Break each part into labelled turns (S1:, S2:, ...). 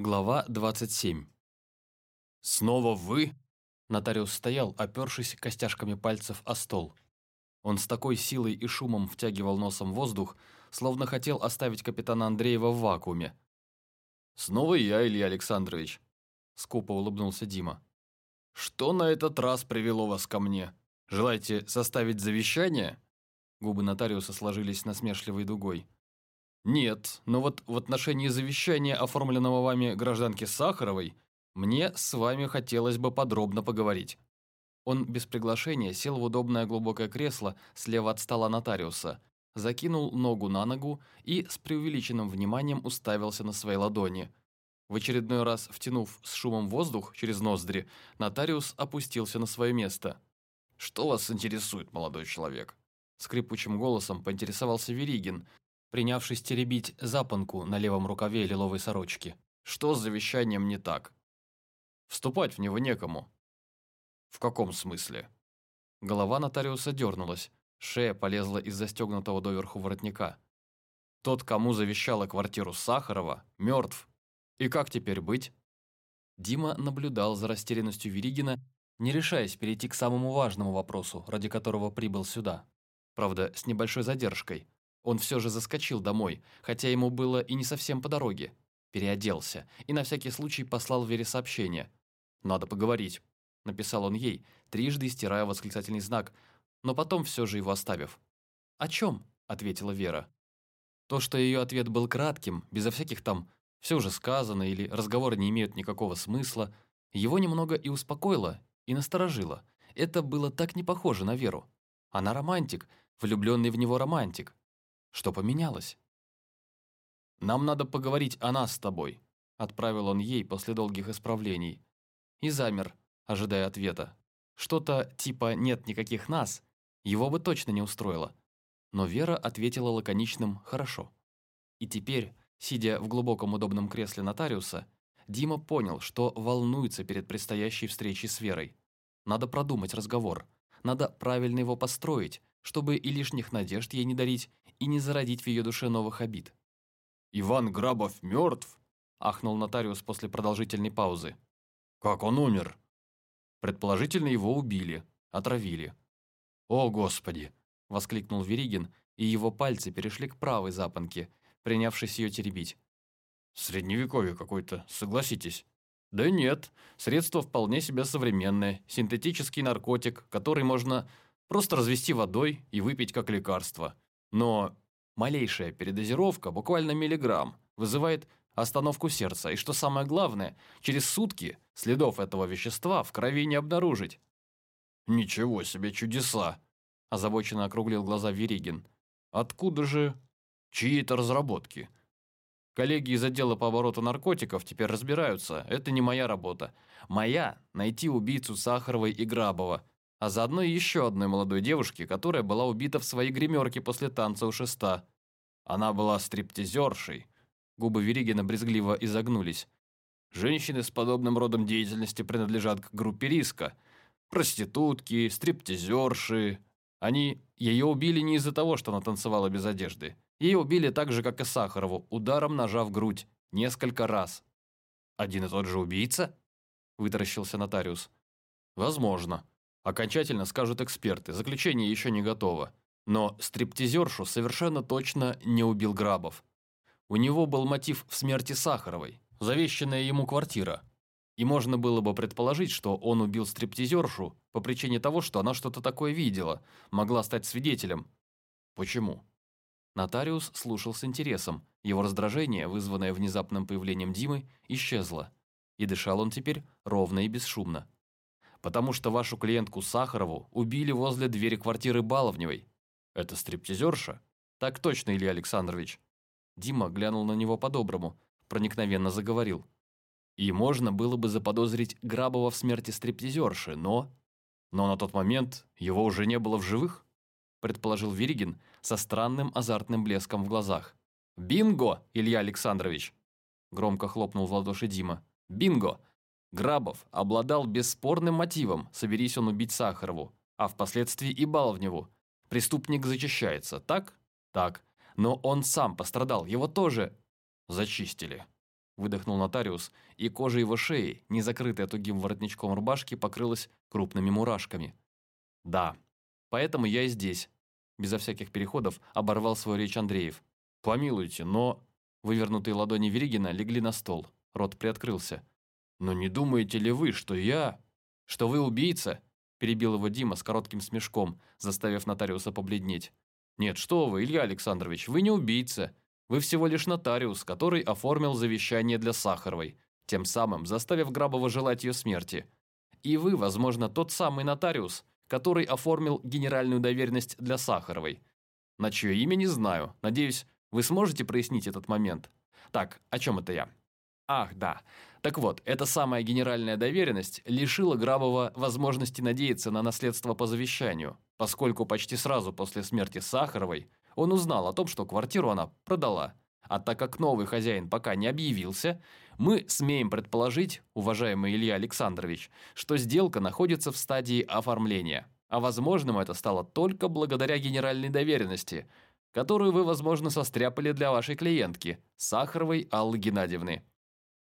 S1: Глава 27. «Снова вы?» Нотариус стоял, опершись костяшками пальцев о стол. Он с такой силой и шумом втягивал носом воздух, словно хотел оставить капитана Андреева в вакууме. «Снова я, Илья Александрович», — скупо улыбнулся Дима. «Что на этот раз привело вас ко мне? Желаете составить завещание?» Губы нотариуса сложились насмешливой дугой. Нет, но вот в отношении завещания, оформленного вами гражданки Сахаровой, мне с вами хотелось бы подробно поговорить. Он без приглашения сел в удобное глубокое кресло слева от стола нотариуса, закинул ногу на ногу и с преувеличенным вниманием уставился на свои ладони. В очередной раз втянув с шумом воздух через ноздри, нотариус опустился на свое место. «Что вас интересует, молодой человек?» Скрипучим голосом поинтересовался Веригин, принявшись теребить запонку на левом рукаве лиловой сорочки. Что с завещанием не так? Вступать в него некому. В каком смысле? Голова нотариуса дернулась, шея полезла из застегнутого доверху воротника. Тот, кому завещала квартиру Сахарова, мертв. И как теперь быть? Дима наблюдал за растерянностью Веригина, не решаясь перейти к самому важному вопросу, ради которого прибыл сюда. Правда, с небольшой задержкой – он все же заскочил домой, хотя ему было и не совсем по дороге. Переоделся и на всякий случай послал Вере сообщение. «Надо поговорить», – написал он ей, трижды стирая восклицательный знак, но потом все же его оставив. «О чем?» – ответила Вера. То, что ее ответ был кратким, безо всяких там «все уже сказано» или «разговоры не имеют никакого смысла», его немного и успокоило, и насторожило. Это было так не похоже на Веру. Она романтик, влюбленный в него романтик, что поменялось? «Нам надо поговорить о нас с тобой», – отправил он ей после долгих исправлений. И замер, ожидая ответа. Что-то типа «нет никаких нас» его бы точно не устроило. Но Вера ответила лаконичным «хорошо». И теперь, сидя в глубоком удобном кресле нотариуса, Дима понял, что волнуется перед предстоящей встречей с Верой. Надо продумать разговор, надо правильно его построить, чтобы и лишних надежд ей не дарить, и не зародить в ее душе новых обид. «Иван Грабов мертв?» – ахнул нотариус после продолжительной паузы. «Как он умер?» Предположительно, его убили, отравили. «О, Господи!» – воскликнул Веригин, и его пальцы перешли к правой запонке, принявшись ее теребить. «Средневековье какое-то, согласитесь». «Да нет, средство вполне себе современное, синтетический наркотик, который можно просто развести водой и выпить как лекарство. Но малейшая передозировка, буквально миллиграмм, вызывает остановку сердца, и что самое главное, через сутки следов этого вещества в крови не обнаружить. «Ничего себе чудеса!» – озабоченно округлил глаза Веригин. «Откуда же чьи это разработки?» Коллеги из отдела по обороту наркотиков теперь разбираются. Это не моя работа. Моя – найти убийцу Сахаровой и Грабова, а заодно и еще одной молодой девушки, которая была убита в своей гримерке после танца у шеста. Она была стриптизершей. Губы Веригина брезгливо изогнулись. Женщины с подобным родом деятельности принадлежат к группе риска. Проститутки, стриптизерши. Они ее убили не из-за того, что она танцевала без одежды. Ее убили так же, как и Сахарову, ударом ножа в грудь. Несколько раз. «Один и тот же убийца?» – вытаращился нотариус. «Возможно», Окончательно скажут эксперты, заключение еще не готово. Но стриптизершу совершенно точно не убил Грабов. У него был мотив в смерти Сахаровой, завещанная ему квартира. И можно было бы предположить, что он убил стриптизершу по причине того, что она что-то такое видела, могла стать свидетелем. Почему? Нотариус слушал с интересом. Его раздражение, вызванное внезапным появлением Димы, исчезло. И дышал он теперь ровно и бесшумно потому что вашу клиентку Сахарову убили возле двери квартиры Баловневой. Это стриптизерша? Так точно, Илья Александрович. Дима глянул на него по-доброму, проникновенно заговорил. И можно было бы заподозрить Грабова в смерти стриптизерши, но... Но на тот момент его уже не было в живых, предположил Веригин со странным азартным блеском в глазах. «Бинго, Илья Александрович!» Громко хлопнул в ладоши Дима. «Бинго! Грабов обладал бесспорным мотивом, соберись он убить Сахарову, а впоследствии и Баловневу. Преступник зачищается, так? Так. Но он сам пострадал, его тоже зачистили. выдохнул нотариус, и кожа его шеи, не закрытая тугим воротничком рубашки, покрылась крупными мурашками. «Да, поэтому я и здесь», – безо всяких переходов оборвал свою речь Андреев. «Помилуйте, но...» Вывернутые ладони Веригина легли на стол. Рот приоткрылся. «Но не думаете ли вы, что я...» «Что вы убийца?» Перебил его Дима с коротким смешком, заставив нотариуса побледнеть. «Нет, что вы, Илья Александрович, вы не убийца. Вы всего лишь нотариус, который оформил завещание для Сахаровой, тем самым заставив Грабова желать ее смерти. И вы, возможно, тот самый нотариус, который оформил генеральную доверенность для Сахаровой. На чье имя не знаю. Надеюсь, вы сможете прояснить этот момент? Так, о чем это я? Ах, да. Так вот, эта самая генеральная доверенность лишила Грабова возможности надеяться на наследство по завещанию, поскольку почти сразу после смерти Сахаровой он узнал о том, что квартиру она продала. А так как новый хозяин пока не объявился, мы смеем предположить, уважаемый Илья Александрович, что сделка находится в стадии оформления. А возможным это стало только благодаря генеральной доверенности – которую вы, возможно, состряпали для вашей клиентки, Сахаровой Аллы Геннадьевны».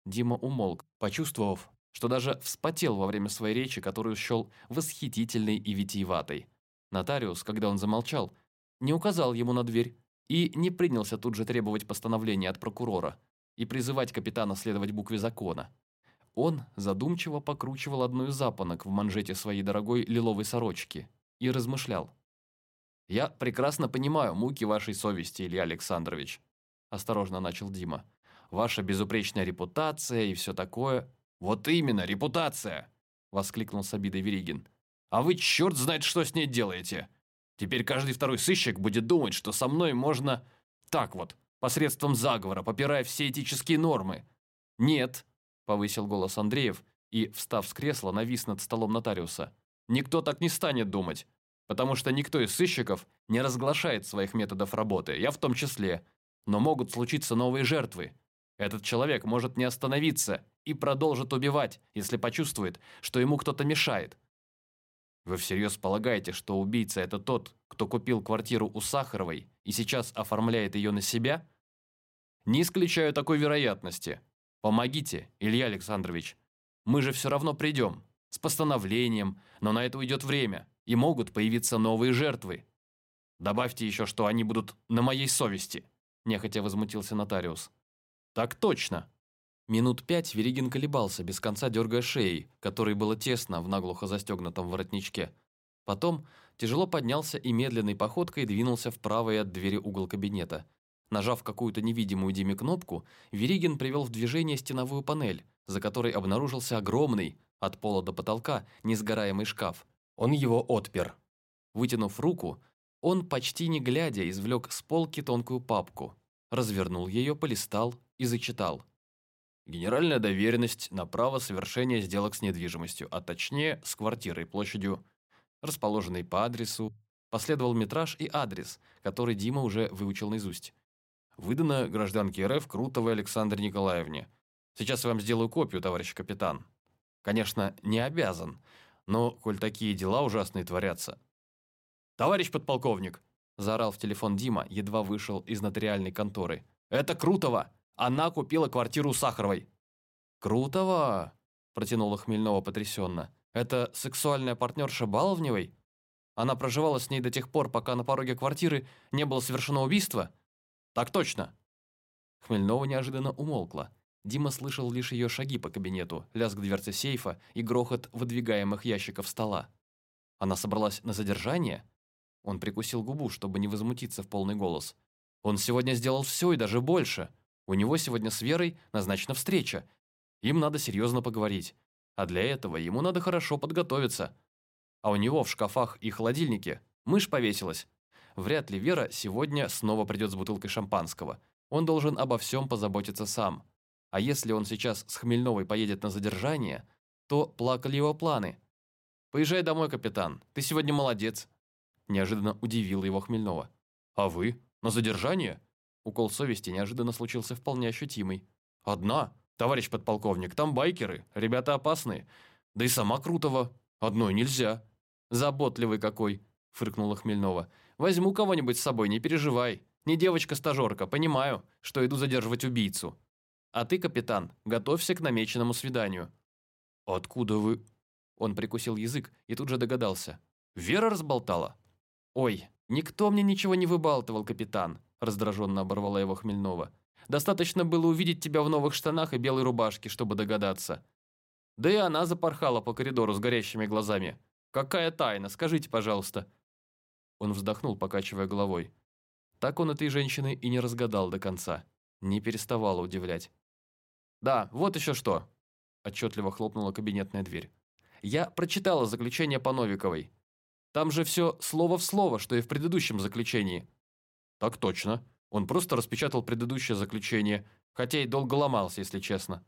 S1: Дима умолк, почувствовав, что даже вспотел во время своей речи, которую счел восхитительной и витиеватой. Нотариус, когда он замолчал, не указал ему на дверь и не принялся тут же требовать постановления от прокурора и призывать капитана следовать букве закона. Он задумчиво покручивал одну из запонок в манжете своей дорогой лиловой сорочки и размышлял. «Я прекрасно понимаю муки вашей совести, Илья Александрович», – осторожно начал Дима. «Ваша безупречная репутация и все такое». «Вот именно, репутация!» – воскликнул с обидой Веригин. «А вы черт знает, что с ней делаете! Теперь каждый второй сыщик будет думать, что со мной можно... Так вот, посредством заговора, попирая все этические нормы». «Нет», – повысил голос Андреев и, встав с кресла, навис над столом нотариуса. «Никто так не станет думать потому что никто из сыщиков не разглашает своих методов работы, я в том числе. Но могут случиться новые жертвы. Этот человек может не остановиться и продолжит убивать, если почувствует, что ему кто-то мешает. Вы всерьез полагаете, что убийца – это тот, кто купил квартиру у Сахаровой и сейчас оформляет ее на себя? Не исключаю такой вероятности. Помогите, Илья Александрович. Мы же все равно придем. С постановлением, но на это уйдет время и могут появиться новые жертвы. Добавьте еще, что они будут на моей совести, нехотя возмутился нотариус. Так точно. Минут пять Веригин колебался, без конца дергая шеей, которой было тесно в наглухо застегнутом воротничке. Потом тяжело поднялся и медленной походкой двинулся в правый от двери угол кабинета. Нажав какую-то невидимую Диме кнопку, Веригин привел в движение стеновую панель, за которой обнаружился огромный, от пола до потолка, несгораемый шкаф. Он его отпер. Вытянув руку, он, почти не глядя, извлек с полки тонкую папку, развернул ее, полистал и зачитал. Генеральная доверенность на право совершения сделок с недвижимостью, а точнее с квартирой площадью, расположенной по адресу, последовал метраж и адрес, который Дима уже выучил наизусть. Выдано гражданке РФ Крутовой Александре Николаевне. Сейчас я вам сделаю копию, товарищ капитан. Конечно, не обязан, но, коль такие дела ужасные творятся... «Товарищ подполковник!» – заорал в телефон Дима, едва вышел из нотариальной конторы. «Это Крутова! Она купила квартиру Сахаровой!» «Крутова?» – протянула Хмельнова потрясенно. «Это сексуальная партнерша Баловневой? Она проживала с ней до тех пор, пока на пороге квартиры не было совершено убийство?» «Так точно!» Хмельнова неожиданно умолкла. Дима слышал лишь ее шаги по кабинету, лязг дверцы сейфа и грохот выдвигаемых ящиков стола. Она собралась на задержание? Он прикусил губу, чтобы не возмутиться в полный голос. Он сегодня сделал все и даже больше. У него сегодня с Верой назначена встреча. Им надо серьезно поговорить. А для этого ему надо хорошо подготовиться. А у него в шкафах и холодильнике мышь повесилась. Вряд ли Вера сегодня снова придет с бутылкой шампанского. Он должен обо всем позаботиться сам. А если он сейчас с Хмельновой поедет на задержание, то плакали его планы. «Поезжай домой, капитан, ты сегодня молодец», – неожиданно удивил его Хмельнова. «А вы? На задержание?» Укол совести неожиданно случился вполне ощутимый. «Одна? Товарищ подполковник, там байкеры, ребята опасные. Да и сама Крутого. Одной нельзя». «Заботливый какой», – фыркнула Хмельнова. «Возьму кого-нибудь с собой, не переживай. Не девочка-стажерка, понимаю, что иду задерживать убийцу. А ты, капитан, готовься к намеченному свиданию». «Откуда вы?» Он прикусил язык и тут же догадался. «Вера разболтала?» «Ой, никто мне ничего не выбалтывал, капитан», раздраженно оборвала его Хмельнова. «Достаточно было увидеть тебя в новых штанах и белой рубашке, чтобы догадаться». Да и она запорхала по коридору с горящими глазами. «Какая тайна? Скажите, пожалуйста». Он вздохнул, покачивая головой. Так он этой женщины и не разгадал до конца. Не переставала удивлять. «Да, вот еще что!» Отчетливо хлопнула кабинетная дверь. «Я прочитала заключение по Новиковой. Там же все слово в слово, что и в предыдущем заключении». «Так точно. Он просто распечатал предыдущее заключение, хотя и долго ломался, если честно».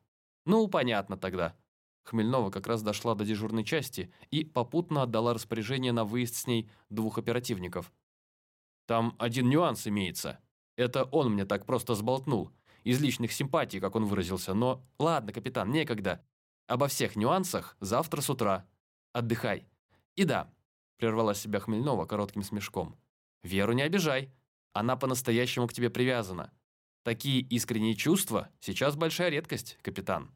S1: «Ну, понятно тогда». Хмельнова как раз дошла до дежурной части и попутно отдала распоряжение на выезд с ней двух оперативников. «Там один нюанс имеется. Это он мне так просто сболтнул. Из личных симпатий, как он выразился. Но ладно, капитан, некогда. Обо всех нюансах завтра с утра. Отдыхай. И да, прервала себя Хмельнова коротким смешком. Веру не обижай. Она по-настоящему к тебе привязана. Такие искренние чувства сейчас большая редкость, капитан.